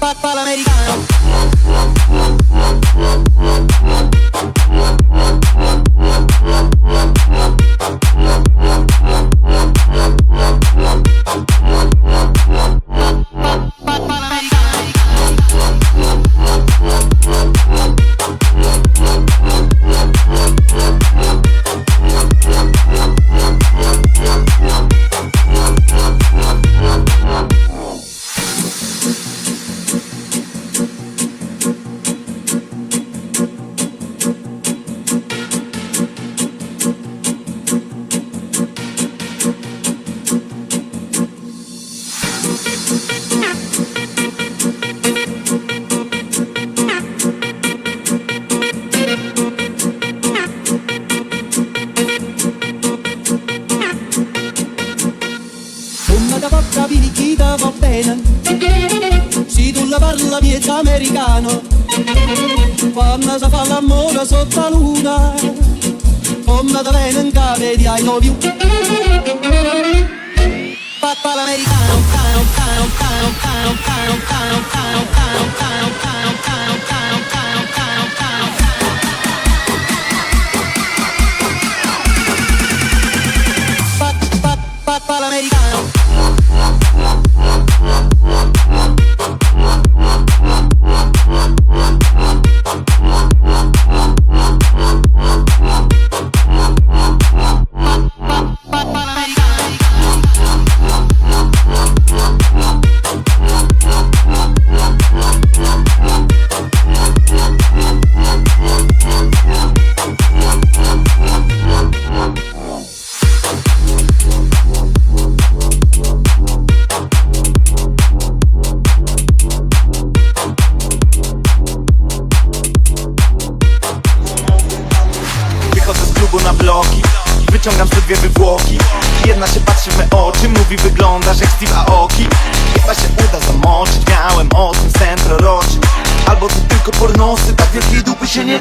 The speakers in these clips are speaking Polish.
Pop, Da porta picchita va bene. Se tu la parla miezza americano. Quando si fa l'amore sotto la luna Come da bene in cave di I love you. Papà l'americano cano, cano, cano, cano, cano, cano, cano, cano, cano, cano, cano,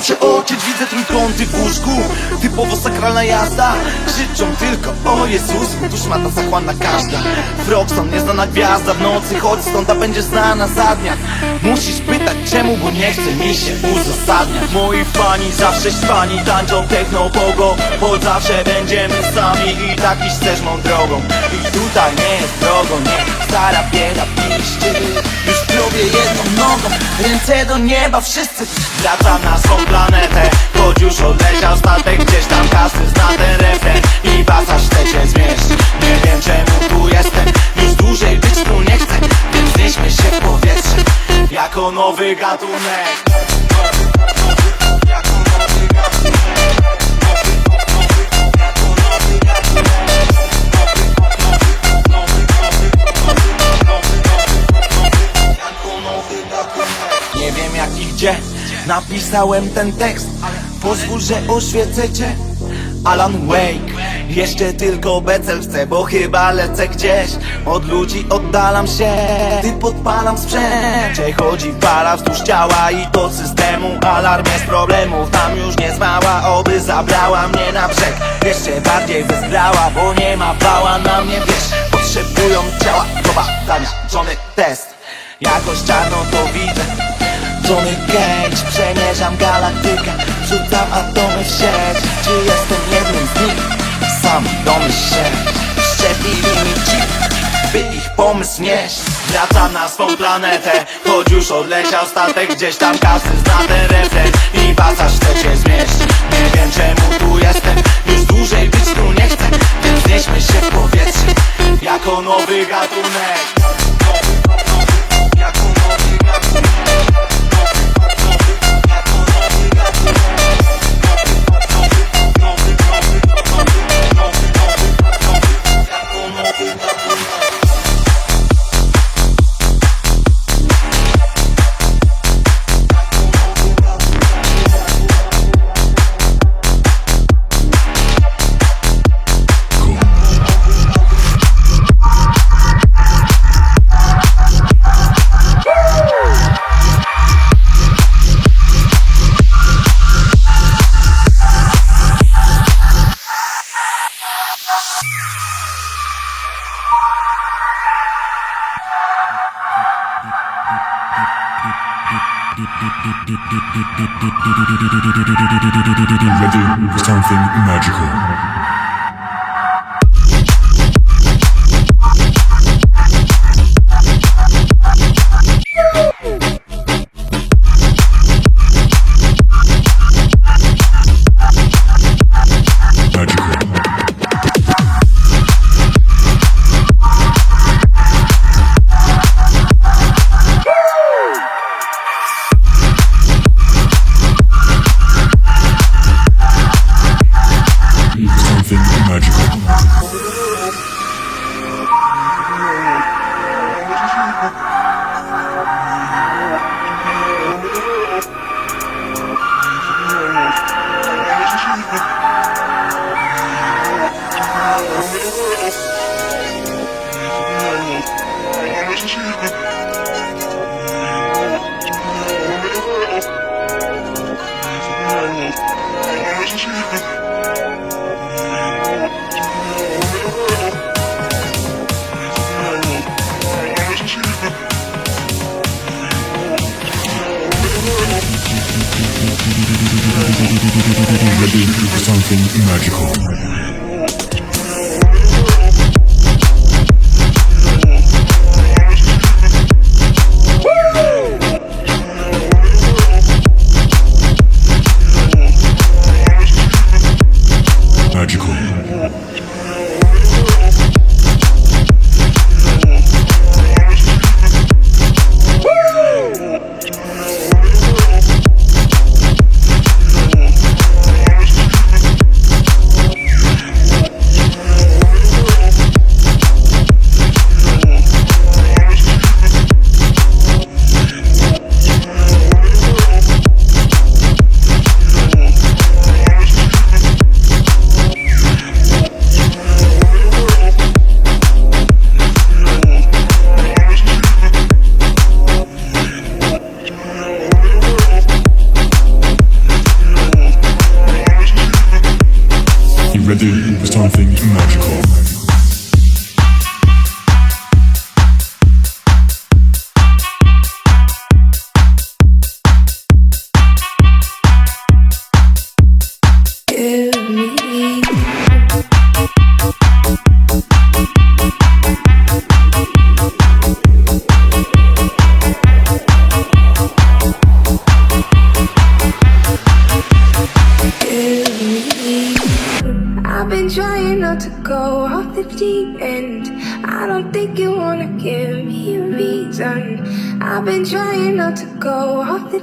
da przeoczyć Widzę trójkąty w łóżku. Typowo sakralna jazda. Krzyczą tylko o Jezus Tuż ma ta zachłanna każda. Frogson nieznana gwiazda W nocy. Chodź stąd a będzie znana za dnia Musisz pytać czemu, bo nie chce mi się uzasadniać. Moi fani zawsze śpani Tańczą techno pogo Bo zawsze będziemy sami. I tak iść też mą drogą. I tutaj nie jest drogą Nie. Stara bieda piszczy Już w jedną nogą Ręce do nieba wszyscy. Wracam na swą planetę. Choć już odleciał statek Gdzieś tam każdy zna ten refren. I pasaż chce się Nie wiem czemu tu jestem. Już dłużej być tu nie chcę Więc się w Jako nowy gatunek. Nie wiem jak i gdzie Napisałem ten tekst. Pozwól, że oświecę cię. Alan Wake. Jeszcze tylko becel chcę, bo chyba lecę gdzieś Od ludzi oddalam się Ty podpalam sprzęt. Przechodzi fala wzdłuż ciała i to systemu. Alarm jest problemów, tam już nie zmała Oby zabrała mnie na brzeg. Jeszcze bardziej wezbrała, bo nie ma bała na mnie Wiesz, potrzebują ciała do badania Johnny test. Jakoś czarno to widzę. Johnny Cage Przemierzam galaktykę. Rzucam atomy w sieć. Czy jestem jednym z nich? Sam domyśl się Szczepili mi chip By ich pomysł nieść Wracam na swą planetę Choć już odleciał statek Gdzieś tam każdy zna ten refren I pasaż chce się zmieść. Nie wiem czemu tu jestem Już dłużej być tu nie chcę Więc nieśmy się w powietrze Jako nowy gatunek magical.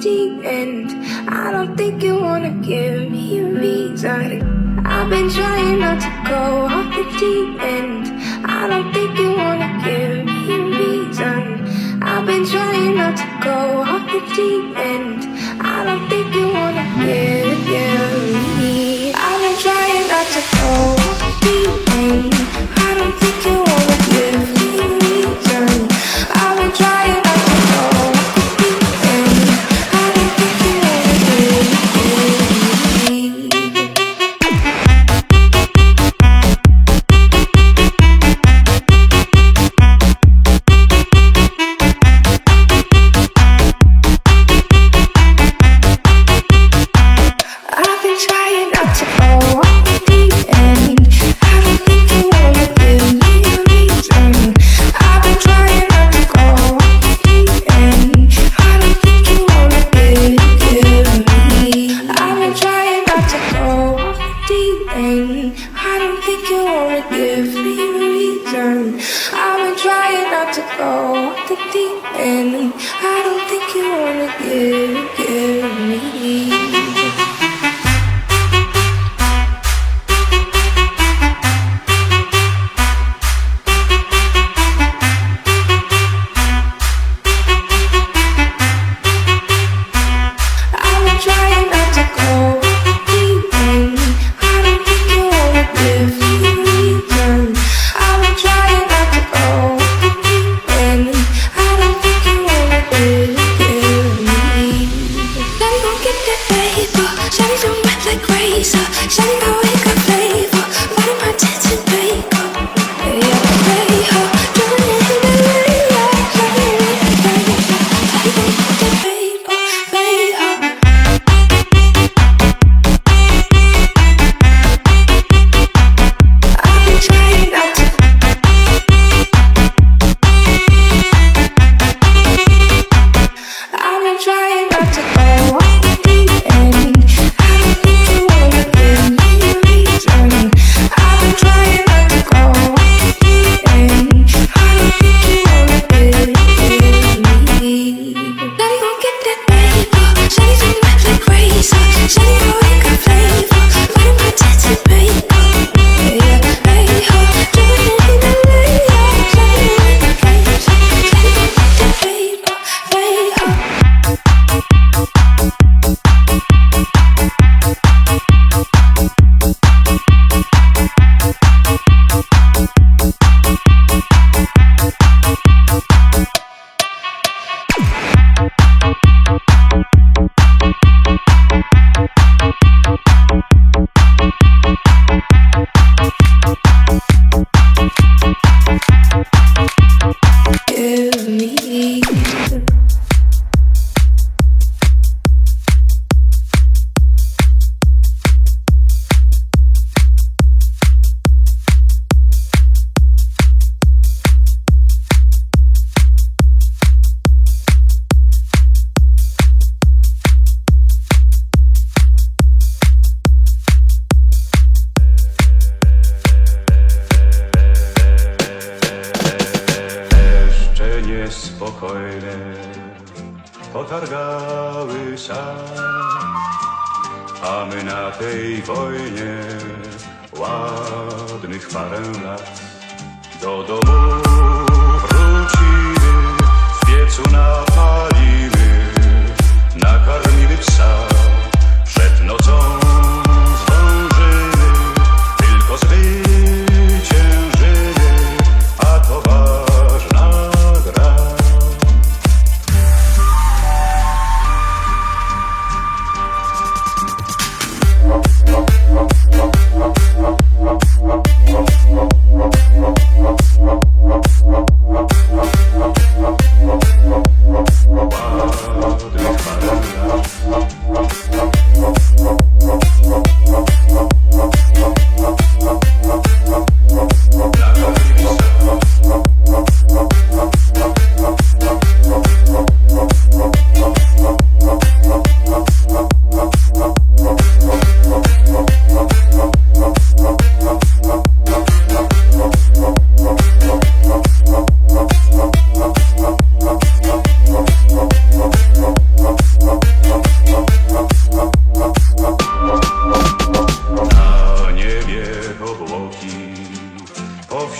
Deep end. I don't think you wanna give me a reason. I've been trying not to go off the deep end. I don't think you wanna give me a reason. I've been trying not to go off the deep end.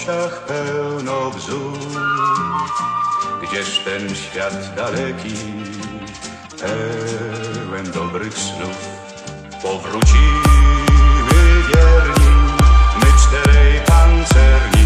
Po wsiach pełno wzór. Gdzież ten świat daleki, pełen dobrych snów. Powrócimy wierni, my czterej pancerni,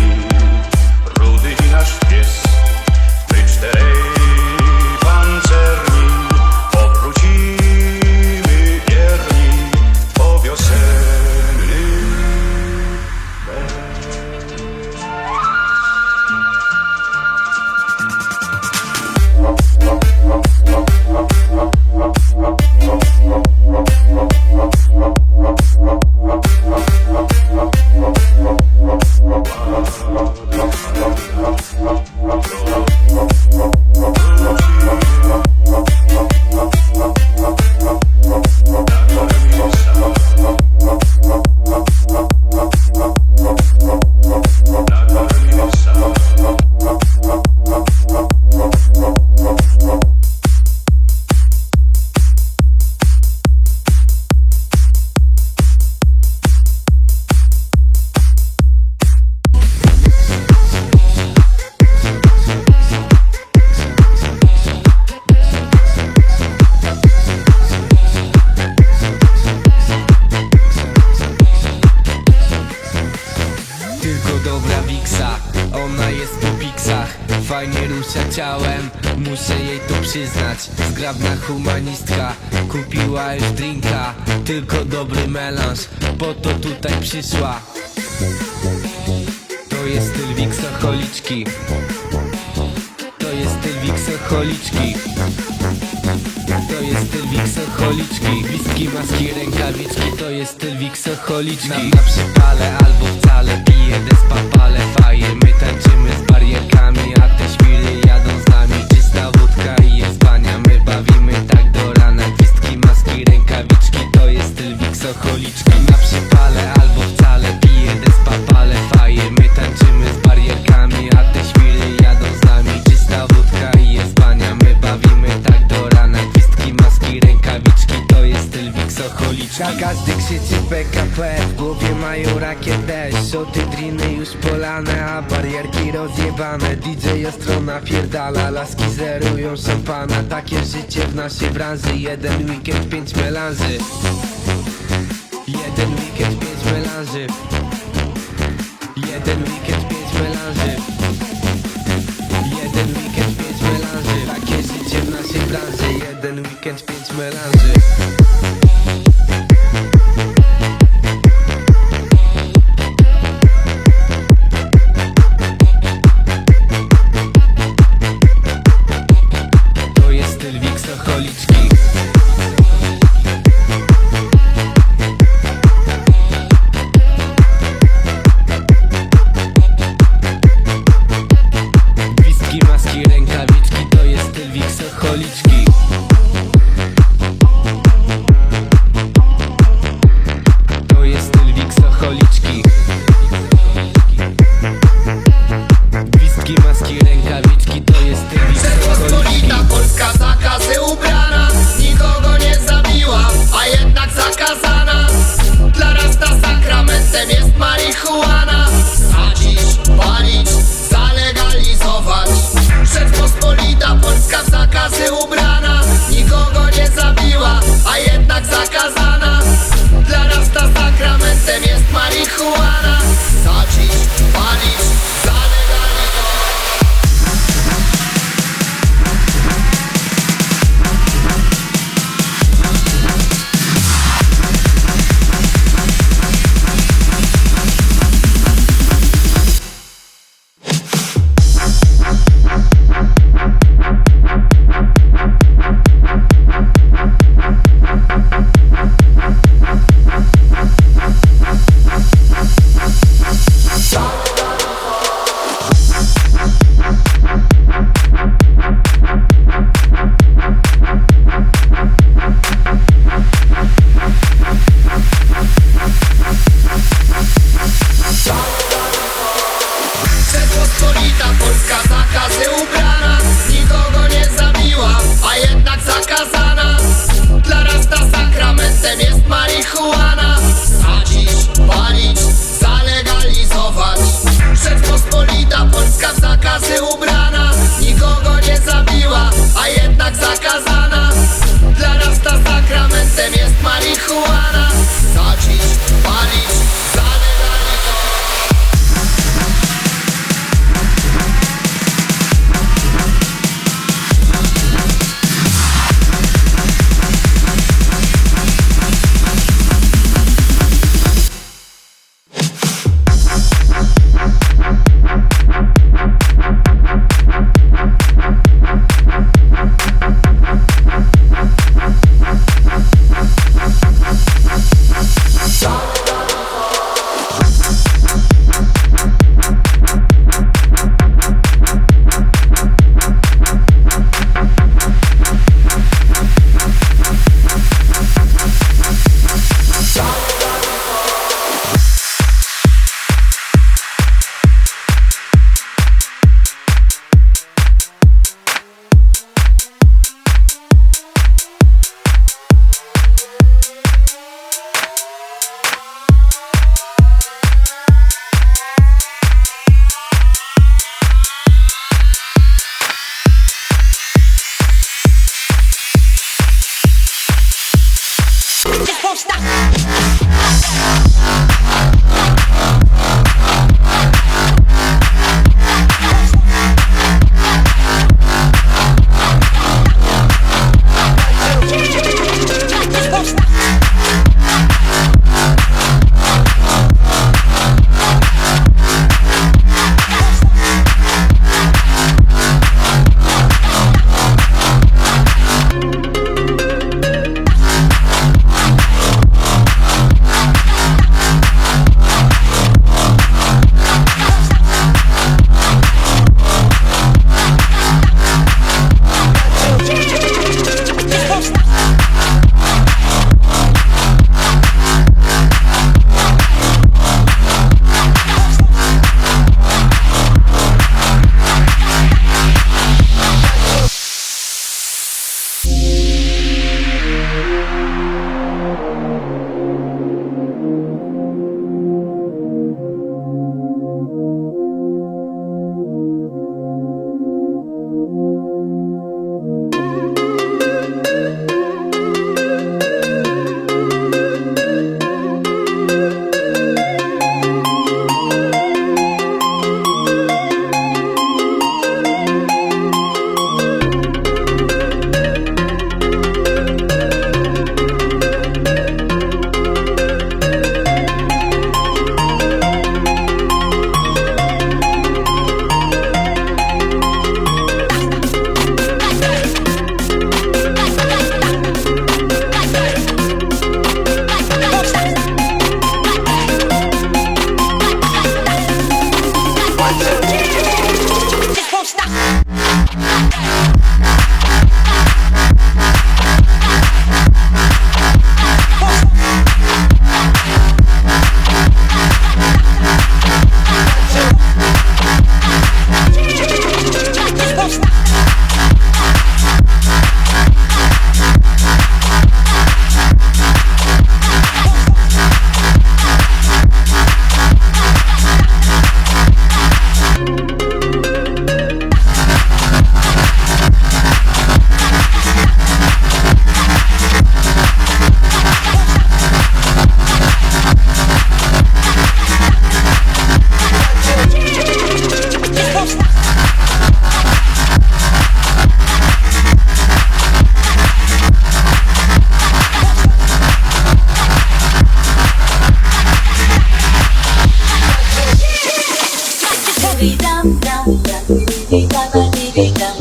Wiksocholiczki to jest styl wiksocholiczki Whisky, maski, rękawiczki To jest styl wiksocholiczki na, na przypale albo wcale Piję despapale, faje My tańczymy z barierkami A te świry jadą z nami. Czysta wódka i jest bania My bawimy tak do rana. Whisky, maski, rękawiczki To jest styl wiksocholiczki Na przypale PKP W głowie mają rakiet deszcz Szoty, driny już polane A barierki rozjebane. DJ ostro napierdala Laski zerują szampana. Takie życie w naszej branży Jeden weekend, pięć melanży. Jeden weekend, pięć melanży. Jeden weekend, pięć melanży. Jeden weekend, pięć melanży. Takie życie w naszej branży Jeden weekend, pięć melanży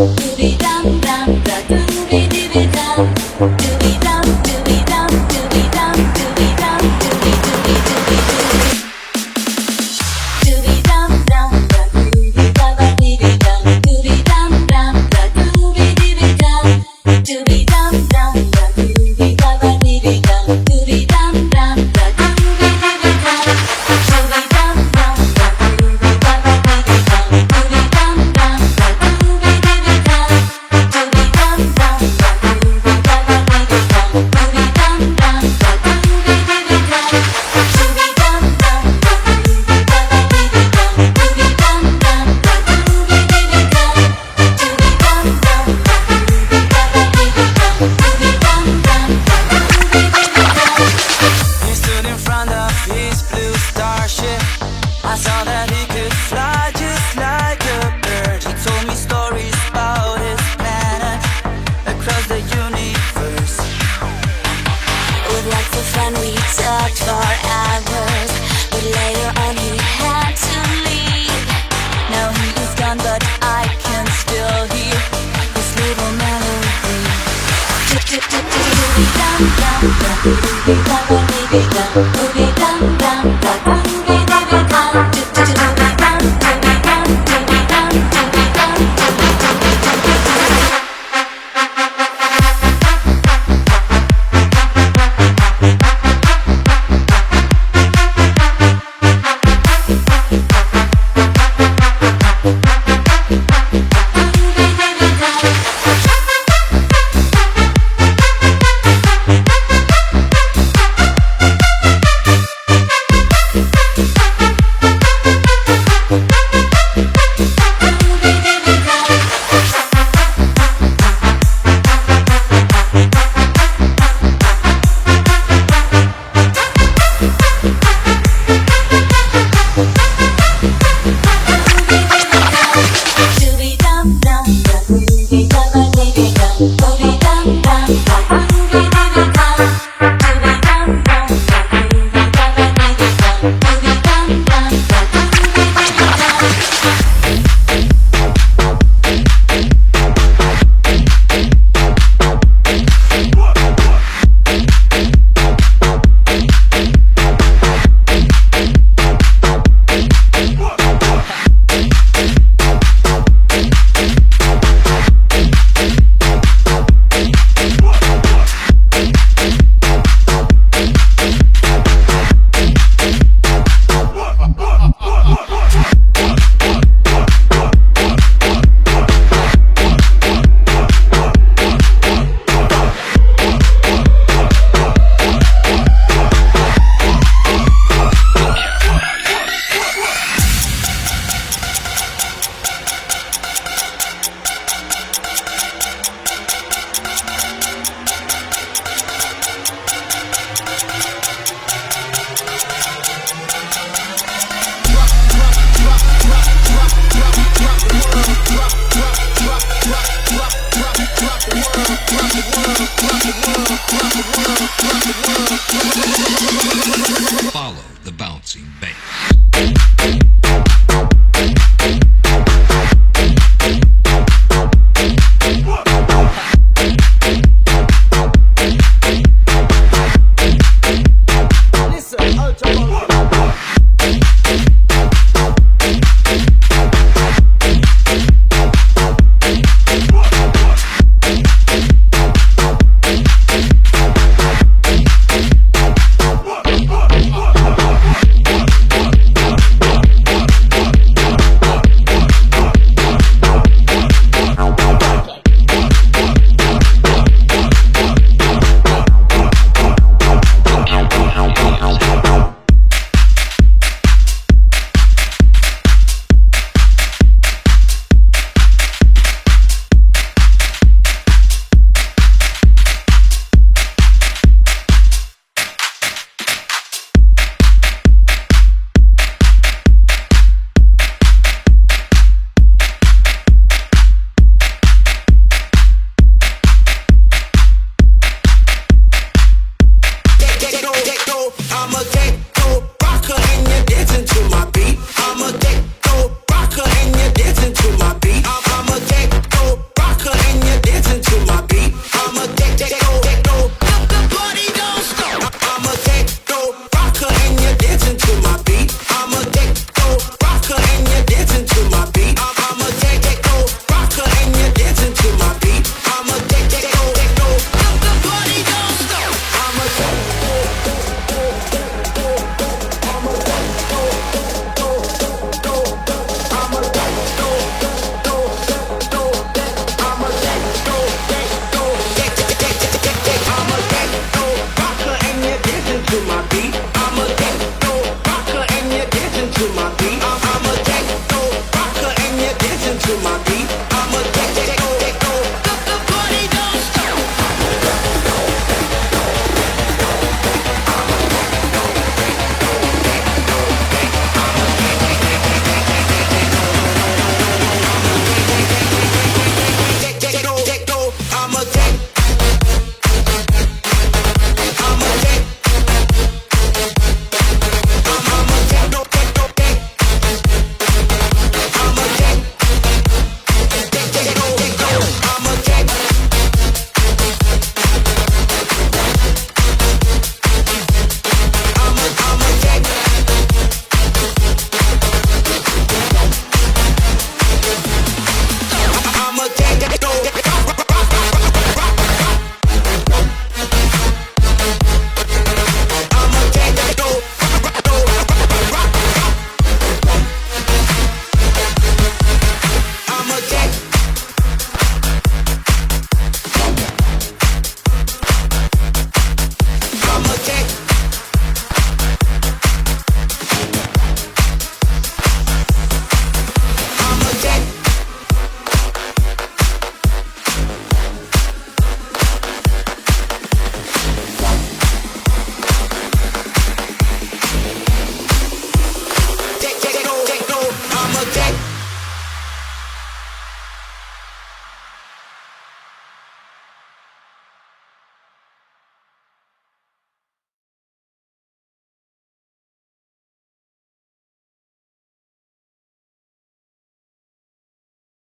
Tu vida Olvidando, olvidando